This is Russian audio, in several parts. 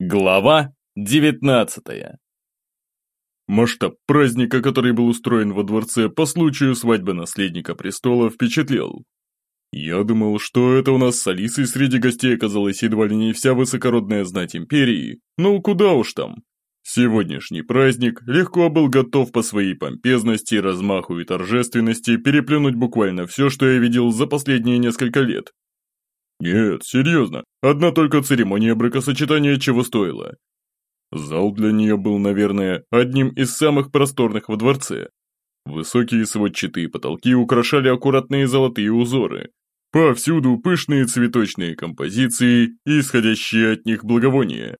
Глава 19 Масштаб праздника, который был устроен во дворце по случаю свадьбы наследника престола, впечатлил. Я думал, что это у нас с Алисой среди гостей оказалась едва ли не вся высокородная знать империи, но куда уж там. Сегодняшний праздник легко был готов по своей помпезности, размаху и торжественности переплюнуть буквально все, что я видел за последние несколько лет, нет, серьезно, одна только церемония бракосочетания чего стоила. Зал для нее был, наверное, одним из самых просторных во дворце. Высокие сводчатые потолки украшали аккуратные золотые узоры. Повсюду пышные цветочные композиции и исходящие от них благовония.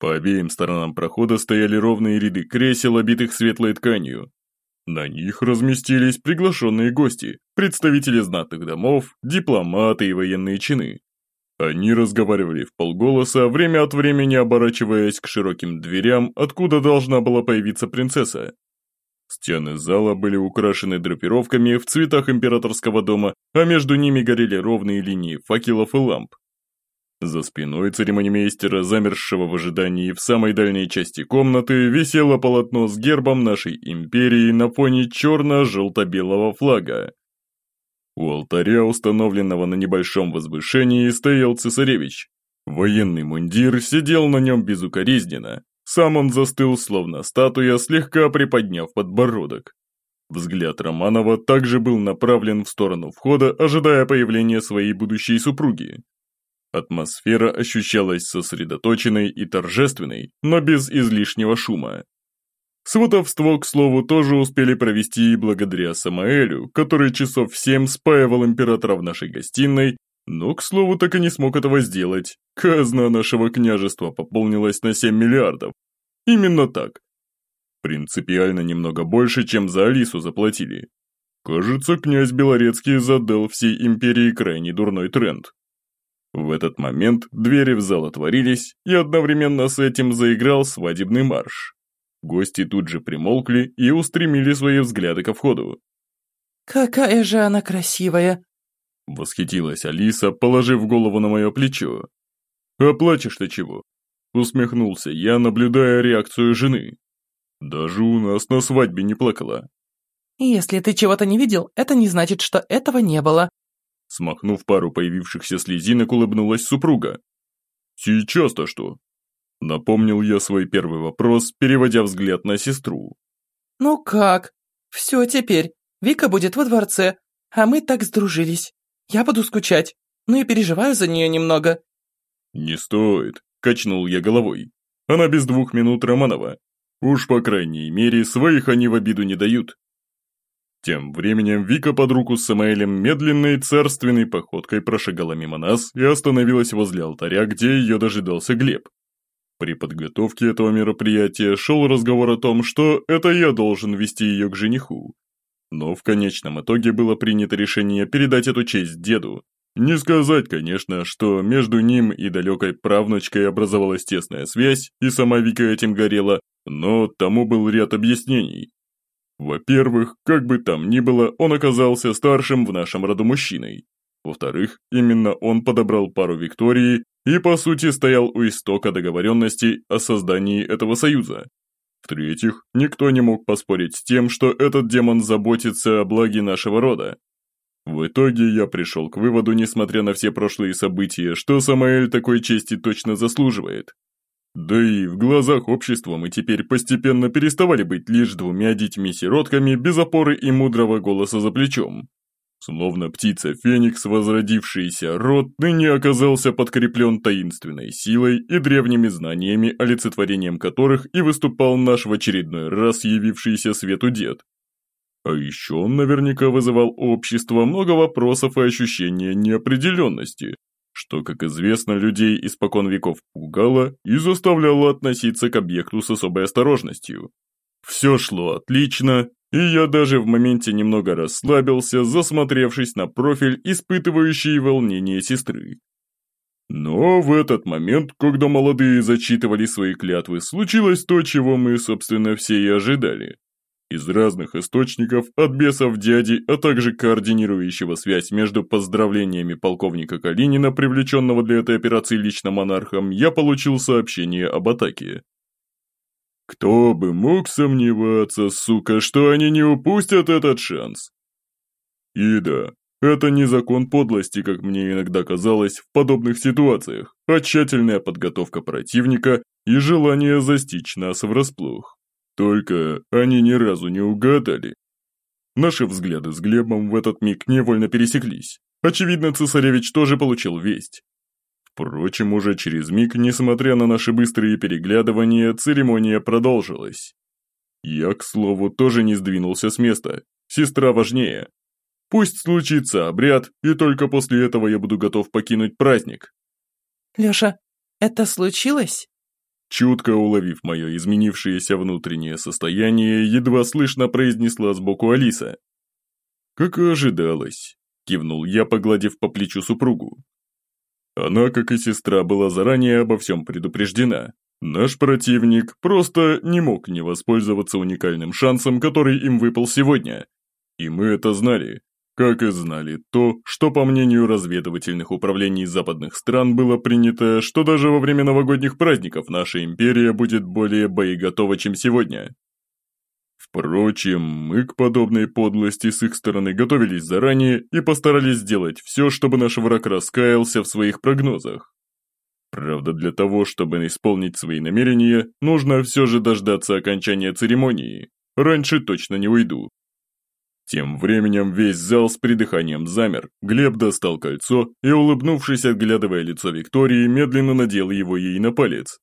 По обеим сторонам прохода стояли ровные ряды кресел, обитых светлой тканью, на них разместились приглашенные гости, представители знатных домов, дипломаты и военные чины. Они разговаривали в полголоса, время от времени оборачиваясь к широким дверям, откуда должна была появиться принцесса. Стены зала были украшены драпировками в цветах императорского дома, а между ними горели ровные линии факелов и ламп. За спиной церемонимейстера, замерзшего в ожидании в самой дальней части комнаты, висело полотно с гербом нашей империи на фоне черно-желто-белого флага. У алтаря, установленного на небольшом возвышении, стоял цесаревич. Военный мундир сидел на нем безукоризненно. Сам он застыл, словно статуя, слегка приподняв подбородок. Взгляд Романова также был направлен в сторону входа, ожидая появления своей будущей супруги. Атмосфера ощущалась сосредоточенной и торжественной, но без излишнего шума. Сватовство, к слову, тоже успели провести и благодаря Самаэлю, который часов в семь спаивал императора в нашей гостиной, но, к слову, так и не смог этого сделать. Казна нашего княжества пополнилась на 7 миллиардов. Именно так. Принципиально немного больше, чем за Алису заплатили. Кажется, князь Белорецкий задал всей империи крайне дурной тренд. В этот момент двери в зал отворились, и одновременно с этим заиграл свадебный марш. Гости тут же примолкли и устремили свои взгляды ко входу. «Какая же она красивая!» Восхитилась Алиса, положив голову на мое плечо. «А плачешь-то чего?» Усмехнулся я, наблюдая реакцию жены. Даже у нас на свадьбе не плакала. «Если ты чего-то не видел, это не значит, что этого не было», Смахнув пару появившихся слезинок, улыбнулась супруга. «Сейчас-то что?» Напомнил я свой первый вопрос, переводя взгляд на сестру. «Ну как? Все теперь. Вика будет во дворце, а мы так сдружились. Я буду скучать, ну и переживаю за нее немного». «Не стоит», – качнул я головой. «Она без двух минут Романова. Уж по крайней мере, своих они в обиду не дают». Тем временем Вика под руку с Самаэлем медленной царственной походкой прошагала мимо нас и остановилась возле алтаря, где ее дожидался Глеб. При подготовке этого мероприятия шел разговор о том, что это я должен вести ее к жениху. Но в конечном итоге было принято решение передать эту честь деду. Не сказать, конечно, что между ним и далекой правнучкой образовалась тесная связь, и сама Вика этим горела, но тому был ряд объяснений. Во-первых, как бы там ни было, он оказался старшим в нашем роду мужчиной. Во-вторых, именно он подобрал пару Виктории и, по сути, стоял у истока договоренности о создании этого союза. В-третьих, никто не мог поспорить с тем, что этот демон заботится о благе нашего рода. В итоге я пришел к выводу, несмотря на все прошлые события, что Самаэль такой чести точно заслуживает. Да и в глазах общества мы теперь постепенно переставали быть лишь двумя детьми-сиротками без опоры и мудрого голоса за плечом. Словно птица Феникс, возродившийся род, ныне оказался подкреплен таинственной силой и древними знаниями, олицетворением которых и выступал наш в очередной раз явившийся свету дед. А еще он наверняка вызывал у много вопросов и ощущения неопределенности, что, как известно, людей испокон веков пугало и заставляло относиться к объекту с особой осторожностью. Все шло отлично, и я даже в моменте немного расслабился, засмотревшись на профиль, испытывающий волнение сестры. Но в этот момент, когда молодые зачитывали свои клятвы, случилось то, чего мы, собственно, все и ожидали. Из разных источников, от бесов дяди, а также координирующего связь между поздравлениями полковника Калинина, привлеченного для этой операции лично монархом, я получил сообщение об атаке. Кто бы мог сомневаться, сука, что они не упустят этот шанс? И да, это не закон подлости, как мне иногда казалось в подобных ситуациях, а тщательная подготовка противника и желание застичь нас врасплох. Только они ни разу не угадали. Наши взгляды с Глебом в этот миг невольно пересеклись. Очевидно, цесаревич тоже получил весть. Впрочем, уже через миг, несмотря на наши быстрые переглядывания, церемония продолжилась. Я, к слову, тоже не сдвинулся с места. Сестра важнее. Пусть случится обряд, и только после этого я буду готов покинуть праздник. Лёша, это случилось? Чутко уловив мое изменившееся внутреннее состояние, едва слышно произнесла сбоку Алиса. «Как и ожидалось», – кивнул я, погладив по плечу супругу. Она, как и сестра, была заранее обо всем предупреждена. Наш противник просто не мог не воспользоваться уникальным шансом, который им выпал сегодня. И мы это знали, как и знали то, что по мнению разведывательных управлений западных стран было принято, что даже во время новогодних праздников наша империя будет более боеготова, чем сегодня. Впрочем, мы к подобной подлости с их стороны готовились заранее и постарались сделать все, чтобы наш враг раскаялся в своих прогнозах. Правда, для того, чтобы исполнить свои намерения, нужно все же дождаться окончания церемонии. Раньше точно не уйду, тем временем весь зал с придыханием замер. Глеб достал кольцо и, улыбнувшись, отглядывая лицо Виктории, медленно надел его ей на палец.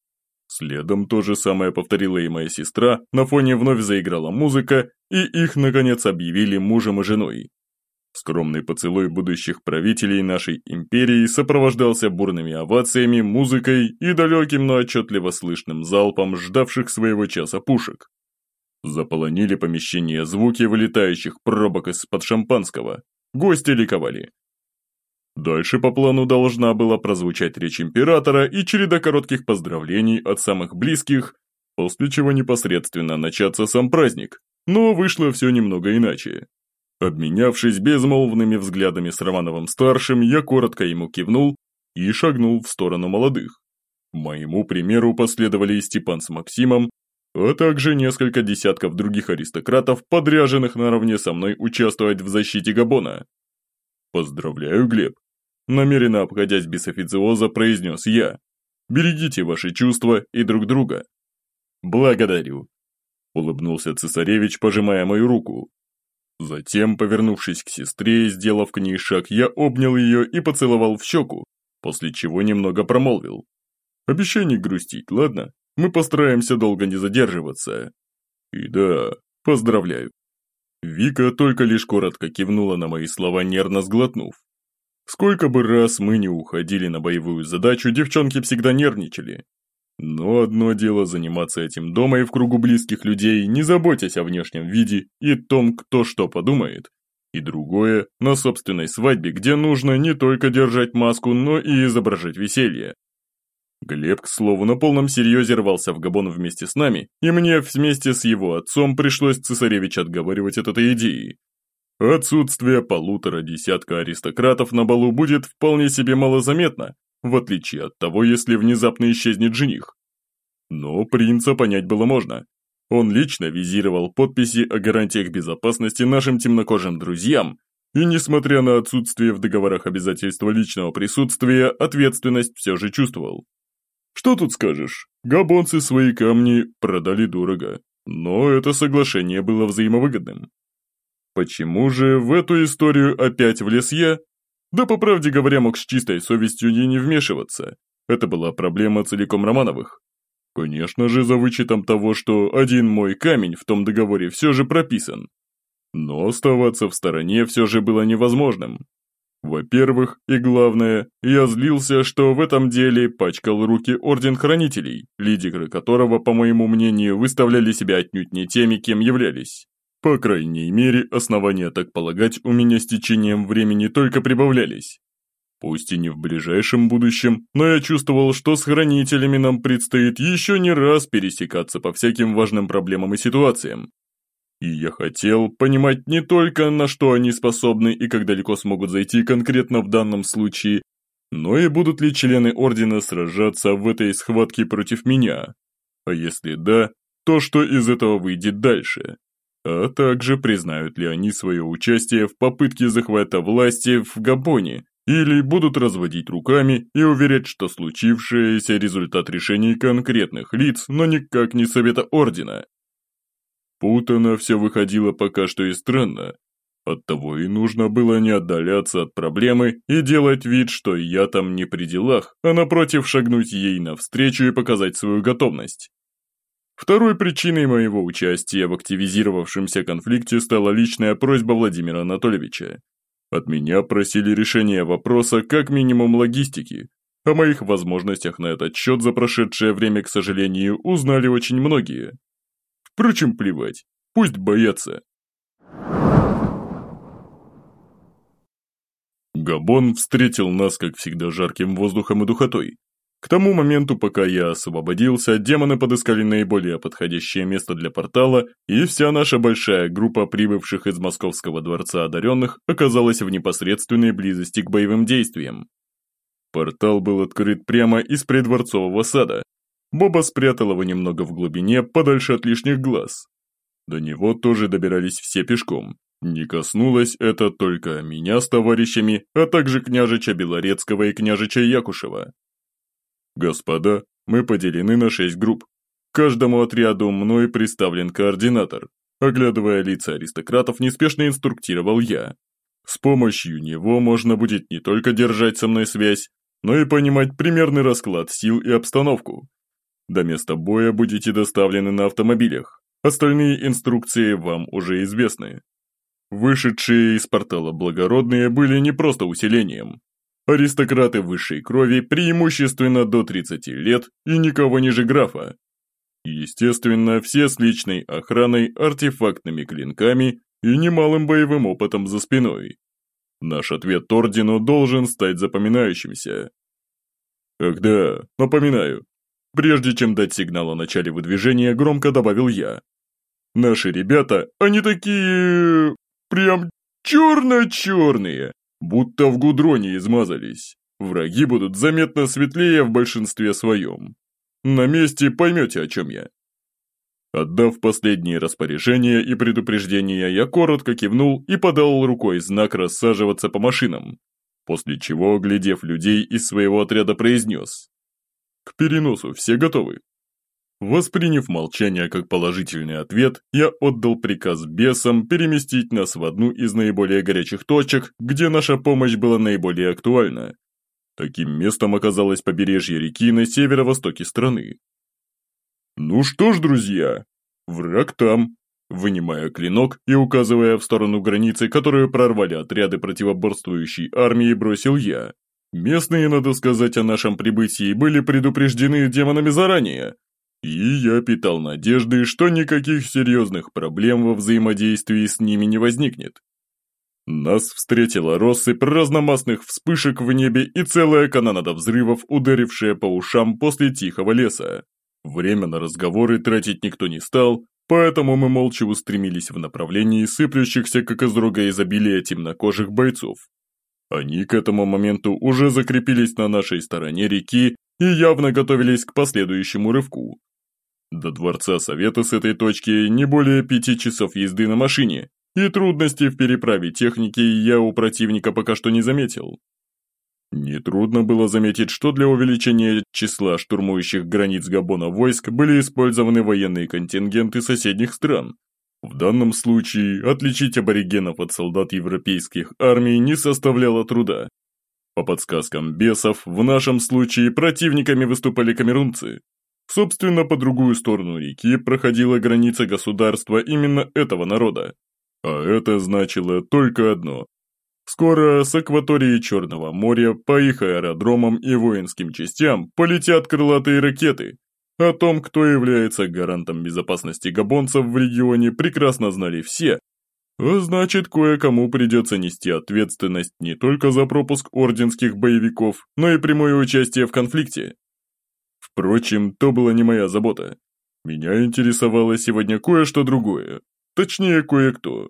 Следом то же самое повторила и моя сестра, на фоне вновь заиграла музыка, и их, наконец, объявили мужем и женой. Скромный поцелуй будущих правителей нашей империи сопровождался бурными овациями, музыкой и далеким, но отчетливо слышным залпом ждавших своего часа пушек. Заполонили помещение звуки вылетающих пробок из-под шампанского. Гости ликовали. Дальше по плану должна была прозвучать речь императора и череда коротких поздравлений от самых близких, после чего непосредственно начаться сам праздник. Но вышло все немного иначе. Обменявшись безмолвными взглядами с Романовым-старшим, я коротко ему кивнул и шагнул в сторону молодых. Моему примеру последовали и Степан с Максимом, а также несколько десятков других аристократов, подряженных наравне со мной участвовать в защите Габона. «Поздравляю, Глеб!» Намеренно обходясь без официоза, произнес я. «Берегите ваши чувства и друг друга». «Благодарю», – улыбнулся цесаревич, пожимая мою руку. Затем, повернувшись к сестре и сделав к ней шаг, я обнял ее и поцеловал в щеку, после чего немного промолвил. «Обещай не грустить, ладно?» Мы постараемся долго не задерживаться. И да, поздравляю. Вика только лишь коротко кивнула на мои слова, нервно сглотнув. Сколько бы раз мы не уходили на боевую задачу, девчонки всегда нервничали. Но одно дело заниматься этим дома и в кругу близких людей, не заботясь о внешнем виде и том, кто что подумает. И другое – на собственной свадьбе, где нужно не только держать маску, но и изображать веселье. Глеб, к слову, на полном серьезе рвался в Габон вместе с нами, и мне вместе с его отцом пришлось цесаревич отговаривать от этой идеи. Отсутствие полутора десятка аристократов на балу будет вполне себе малозаметно, в отличие от того, если внезапно исчезнет жених. Но принца понять было можно. Он лично визировал подписи о гарантиях безопасности нашим темнокожим друзьям, и несмотря на отсутствие в договорах обязательства личного присутствия, ответственность все же чувствовал. Что тут скажешь? Габонцы свои камни продали дорого, но это соглашение было взаимовыгодным. Почему же в эту историю опять влез я? Да, по правде говоря, мог с чистой совестью и не вмешиваться. Это была проблема целиком Романовых. Конечно же, за вычетом того, что один мой камень в том договоре все же прописан. Но оставаться в стороне все же было невозможным. Во-первых, и главное, я злился, что в этом деле пачкал руки Орден Хранителей, лидеры которого, по моему мнению, выставляли себя отнюдь не теми, кем являлись. По крайней мере, основания так полагать у меня с течением времени только прибавлялись. Пусть и не в ближайшем будущем, но я чувствовал, что с хранителями нам предстоит еще не раз пересекаться по всяким важным проблемам и ситуациям. И я хотел понимать не только, на что они способны и как далеко смогут зайти конкретно в данном случае, но и будут ли члены Ордена сражаться в этой схватке против меня. А если да, то что из этого выйдет дальше? А также признают ли они свое участие в попытке захвата власти в Габоне, или будут разводить руками и уверять, что случившееся результат решений конкретных лиц, но никак не Совета Ордена. Путано все выходило пока что и странно. Оттого и нужно было не отдаляться от проблемы и делать вид, что я там не при делах, а напротив шагнуть ей навстречу и показать свою готовность. Второй причиной моего участия в активизировавшемся конфликте стала личная просьба Владимира Анатольевича. От меня просили решения вопроса как минимум логистики. О моих возможностях на этот счет за прошедшее время, к сожалению, узнали очень многие. Впрочем, плевать, пусть боятся. Габон встретил нас, как всегда, жарким воздухом и духотой. К тому моменту, пока я освободился, демоны подыскали наиболее подходящее место для портала, и вся наша большая группа прибывших из Московского дворца одаренных оказалась в непосредственной близости к боевым действиям. Портал был открыт прямо из придворцового сада. Боба спрятал его немного в глубине, подальше от лишних глаз. До него тоже добирались все пешком. Не коснулось это только меня с товарищами, а также княжича Белорецкого и княжича Якушева. «Господа, мы поделены на шесть групп. Каждому отряду мной представлен координатор. Оглядывая лица аристократов, неспешно инструктировал я. С помощью него можно будет не только держать со мной связь, но и понимать примерный расклад сил и обстановку. До места боя будете доставлены на автомобилях. Остальные инструкции вам уже известны. Вышедшие из портала благородные были не просто усилением. Аристократы высшей крови преимущественно до 30 лет и никого ниже графа. Естественно, все с личной охраной, артефактными клинками и немалым боевым опытом за спиной. Наш ответ Ордену должен стать запоминающимся. Ах да, напоминаю. Прежде чем дать сигнал о начале выдвижения, громко добавил я. Наши ребята, они такие... прям черно-черные будто в гудроне измазались. Враги будут заметно светлее в большинстве своем. На месте поймете, о чем я. Отдав последние распоряжения и предупреждения, я коротко кивнул и подал рукой знак рассаживаться по машинам, после чего, оглядев людей из своего отряда, произнес. «К переносу все готовы?» Восприняв молчание как положительный ответ, я отдал приказ бесам переместить нас в одну из наиболее горячих точек, где наша помощь была наиболее актуальна. Таким местом оказалось побережье реки на северо-востоке страны. «Ну что ж, друзья, враг там», вынимая клинок и указывая в сторону границы, которую прорвали отряды противоборствующей армии, бросил я. Местные, надо сказать, о нашем прибытии были предупреждены демонами заранее, и я питал надежды, что никаких серьезных проблем во взаимодействии с ними не возникнет. Нас встретила россыпь разномастных вспышек в небе и целая канонада взрывов, ударившая по ушам после тихого леса. Время на разговоры тратить никто не стал, поэтому мы молча устремились в направлении сыплющихся как из рога изобилия темнокожих бойцов. Они к этому моменту уже закрепились на нашей стороне реки и явно готовились к последующему рывку. До Дворца Совета с этой точки не более пяти часов езды на машине, и трудностей в переправе техники я у противника пока что не заметил. Нетрудно было заметить, что для увеличения числа штурмующих границ Габона войск были использованы военные контингенты соседних стран. В данном случае отличить аборигенов от солдат европейских армий не составляло труда. По подсказкам бесов, в нашем случае противниками выступали камерунцы, Собственно, по другую сторону реки проходила граница государства именно этого народа. А это значило только одно. Скоро с акватории Черного моря по их аэродромам и воинским частям полетят крылатые ракеты. О том, кто является гарантом безопасности габонцев в регионе, прекрасно знали все. А значит, кое-кому придется нести ответственность не только за пропуск орденских боевиков, но и прямое участие в конфликте. Впрочем, то была не моя забота. Меня интересовало сегодня кое-что другое. точнее кое-кто.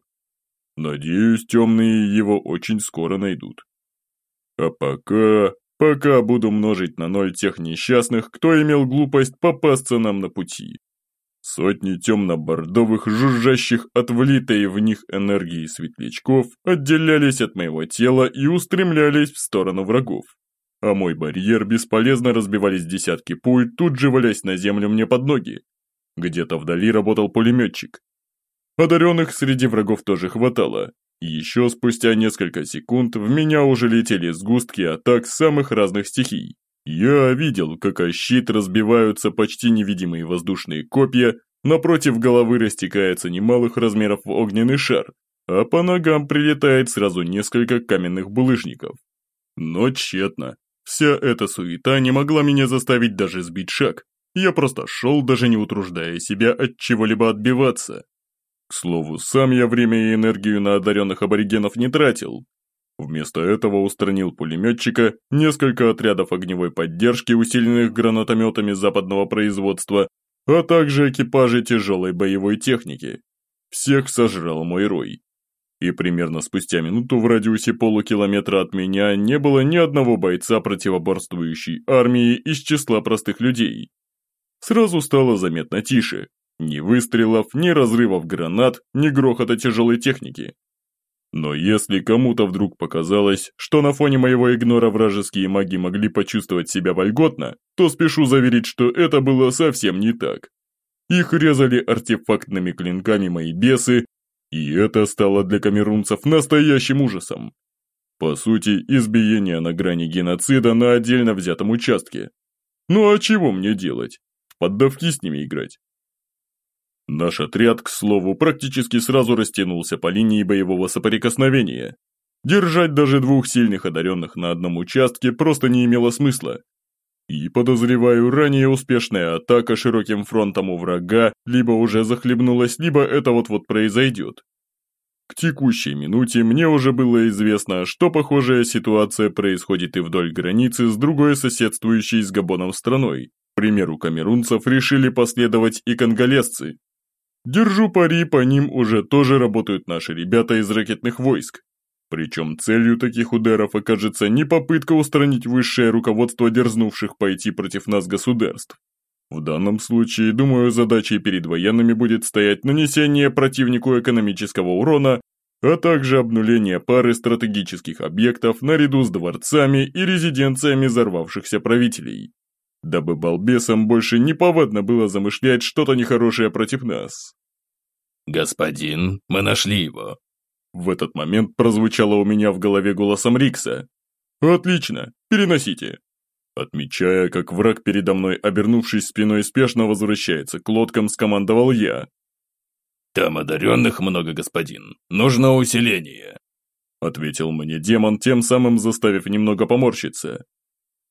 Надеюсь, темные его очень скоро найдут. А пока... пока буду множить на ноль тех несчастных, кто имел глупость попасться нам на пути. Сотни темно-бордовых, жужжащих от влитой в них энергии светлячков отделялись от моего тела и устремлялись в сторону врагов. А мой барьер бесполезно разбивались десятки пуль, тут же валясь на землю мне под ноги. Где-то вдали работал пулеметчик, Одаренных среди врагов тоже хватало. Еще спустя несколько секунд в меня уже летели сгустки атак самых разных стихий. Я видел, как о щит разбиваются почти невидимые воздушные копья, напротив головы растекается немалых размеров огненный шар, а по ногам прилетает сразу несколько каменных булыжников. Но тщетно. Вся эта суета не могла меня заставить даже сбить шаг. Я просто шел, даже не утруждая себя от чего-либо отбиваться. К слову, сам я время и энергию на одаренных аборигенов не тратил. Вместо этого устранил пулеметчика, несколько отрядов огневой поддержки, усиленных гранатометами западного производства, а также экипажи тяжелой боевой техники. Всех сожрал мой рой. И примерно спустя минуту в радиусе полукилометра от меня не было ни одного бойца противоборствующей армии из числа простых людей. Сразу стало заметно тише, ни выстрелов, ни разрывов гранат, ни грохота тяжелой техники. Но если кому-то вдруг показалось, что на фоне моего игнора вражеские маги могли почувствовать себя вольготно, то спешу заверить, что это было совсем не так. Их резали артефактными клинками мои бесы, и это стало для камерунцев настоящим ужасом. По сути, избиение на грани геноцида на отдельно взятом участке. Ну а чего мне делать? В поддавки с ними играть? Наш отряд, к слову, практически сразу растянулся по линии боевого соприкосновения. Держать даже двух сильных одаренных на одном участке просто не имело смысла. И, подозреваю, ранее успешная атака широким фронтом у врага либо уже захлебнулась, либо это вот-вот произойдет. К текущей минуте мне уже было известно, что похожая ситуация происходит и вдоль границы с другой соседствующей с Габоном страной. К примеру камерунцев решили последовать и конголезцы, Держу пари, по ним уже тоже работают наши ребята из ракетных войск. Причем целью таких ударов окажется не попытка устранить высшее руководство дерзнувших пойти против нас государств. В данном случае, думаю, задачей перед военными будет стоять нанесение противнику экономического урона, а также обнуление пары стратегических объектов наряду с дворцами и резиденциями взорвавшихся правителей дабы балбесам больше не повадно было замышлять что-то нехорошее против нас. «Господин, мы нашли его!» В этот момент прозвучало у меня в голове голосом Рикса. «Отлично, переносите!» Отмечая, как враг передо мной, обернувшись спиной, спешно возвращается к лодкам, скомандовал я. «Там одаренных много, господин. Нужно усиление!» Ответил мне демон, тем самым заставив немного поморщиться.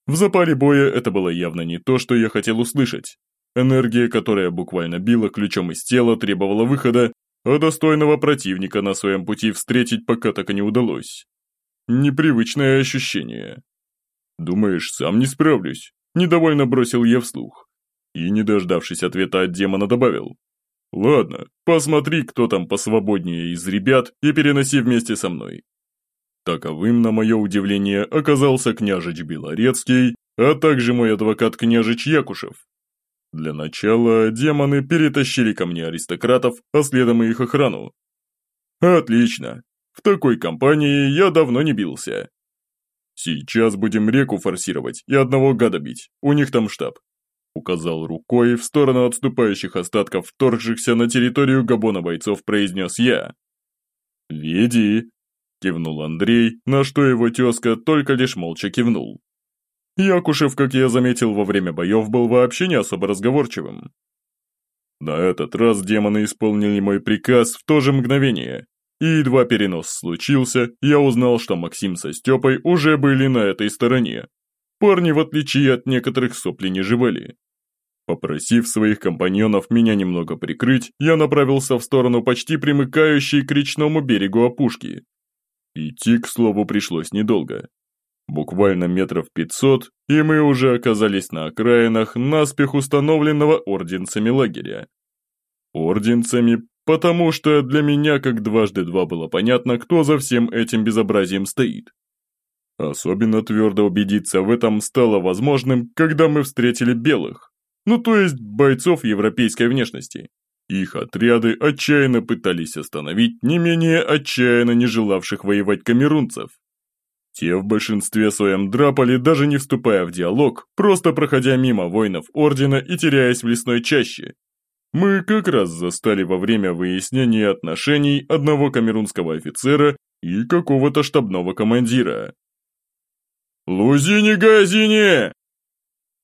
В запале боя это было явно не то, что я хотел услышать. Энергия, которая буквально била ключом из тела, требовала выхода, а достойного противника на своем пути встретить пока так и не удалось. Непривычное ощущение. «Думаешь, сам не справлюсь?» Недовольно бросил я вслух. И, не дождавшись ответа от демона, добавил. «Ладно, посмотри, кто там посвободнее из ребят, и переноси вместе со мной. Таковым, на мое удивление, оказался княжич Белорецкий, а также мой адвокат княжич Якушев. Для начала демоны перетащили ко мне аристократов, а следом и их охрану. Отлично. В такой компании я давно не бился. Сейчас будем реку форсировать и одного гада бить, у них там штаб. Указал рукой в сторону отступающих остатков вторгшихся на территорию Габона бойцов произнес я. «Веди», Кивнул Андрей, на что его тезка только лишь молча кивнул. Якушев, как я заметил во время боев, был вообще не особо разговорчивым. На этот раз демоны исполнили мой приказ в то же мгновение, и едва перенос случился, я узнал, что Максим со Степой уже были на этой стороне. Парни, в отличие от некоторых, сопли не жевали. Попросив своих компаньонов меня немного прикрыть, я направился в сторону почти примыкающей к речному берегу опушки, Идти, к слову, пришлось недолго. Буквально метров пятьсот, и мы уже оказались на окраинах наспех установленного орденцами лагеря. Орденцами, потому что для меня как дважды два было понятно, кто за всем этим безобразием стоит. Особенно твердо убедиться в этом стало возможным, когда мы встретили белых, ну то есть бойцов европейской внешности. Их отряды отчаянно пытались остановить не менее отчаянно не желавших воевать камерунцев. Те в большинстве своем драпали, даже не вступая в диалог, просто проходя мимо воинов Ордена и теряясь в лесной чаще. Мы как раз застали во время выяснения отношений одного камерунского офицера и какого-то штабного командира. «Лузини-газини!»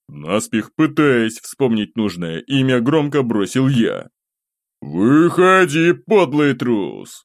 Наспех пытаясь вспомнить нужное имя, громко бросил я. «Выходи, подлый трус!»